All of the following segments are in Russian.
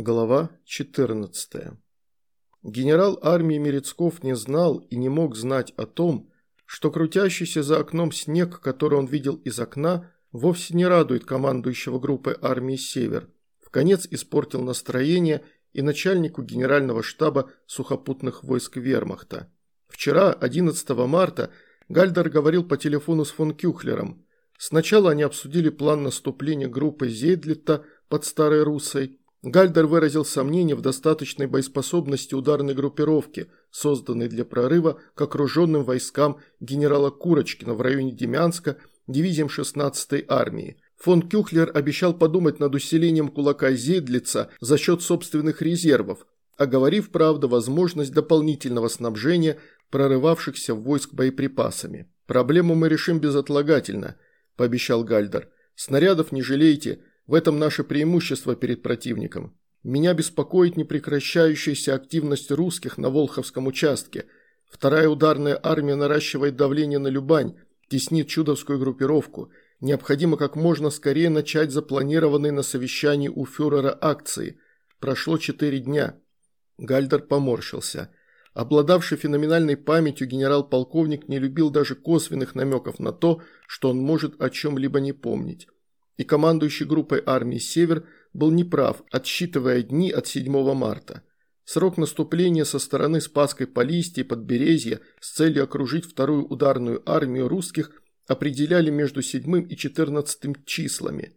Глава 14. Генерал армии Мерецков не знал и не мог знать о том, что крутящийся за окном снег, который он видел из окна, вовсе не радует командующего группой армии «Север». В конец испортил настроение и начальнику генерального штаба сухопутных войск Вермахта. Вчера, 11 марта, Гальдер говорил по телефону с фон Кюхлером. Сначала они обсудили план наступления группы Зейдлита под Старой Руссой, Гальдер выразил сомнение в достаточной боеспособности ударной группировки, созданной для прорыва к окруженным войскам генерала Курочкина в районе Демянска дивизиям 16-й армии. Фон Кюхлер обещал подумать над усилением кулака Зейдлица за счет собственных резервов, оговорив, правда, возможность дополнительного снабжения прорывавшихся войск боеприпасами. «Проблему мы решим безотлагательно», – пообещал Гальдер. «Снарядов не жалейте, в этом наше преимущество перед противником. Меня беспокоит непрекращающаяся активность русских на Волховском участке. Вторая ударная армия наращивает давление на Любань, теснит чудовскую группировку. Необходимо как можно скорее начать запланированные на совещании у фюрера акции. Прошло четыре дня. Гальдер поморщился. Обладавший феноменальной памятью генерал-полковник не любил даже косвенных намеков на то, что он может о чем-либо не помнить и командующий группой армии «Север» был неправ, отсчитывая дни от 7 марта. Срок наступления со стороны Спасской Полисти и Подберезья с целью окружить вторую ударную армию русских определяли между 7 и 14 числами.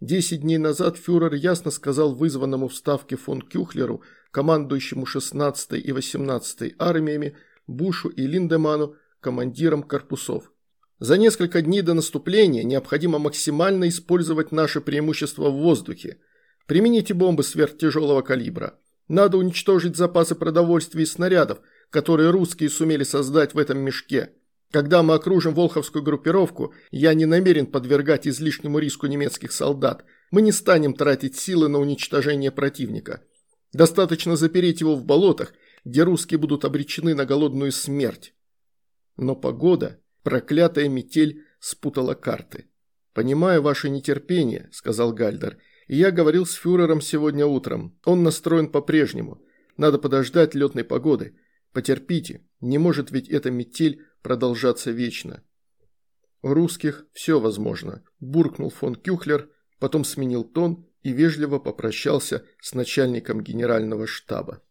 Десять дней назад фюрер ясно сказал вызванному в Ставке фон Кюхлеру, командующему 16 и 18 армиями, Бушу и Линдеману, командирам корпусов. За несколько дней до наступления необходимо максимально использовать наше преимущество в воздухе. Примените бомбы сверхтяжелого калибра. Надо уничтожить запасы продовольствия и снарядов, которые русские сумели создать в этом мешке. Когда мы окружим Волховскую группировку, я не намерен подвергать излишнему риску немецких солдат. Мы не станем тратить силы на уничтожение противника. Достаточно запереть его в болотах, где русские будут обречены на голодную смерть. Но погода Проклятая метель спутала карты. «Понимаю ваше нетерпение», – сказал Гальдер. «И я говорил с фюрером сегодня утром. Он настроен по-прежнему. Надо подождать летной погоды. Потерпите. Не может ведь эта метель продолжаться вечно». «У русских все возможно», – буркнул фон Кюхлер, потом сменил тон и вежливо попрощался с начальником генерального штаба.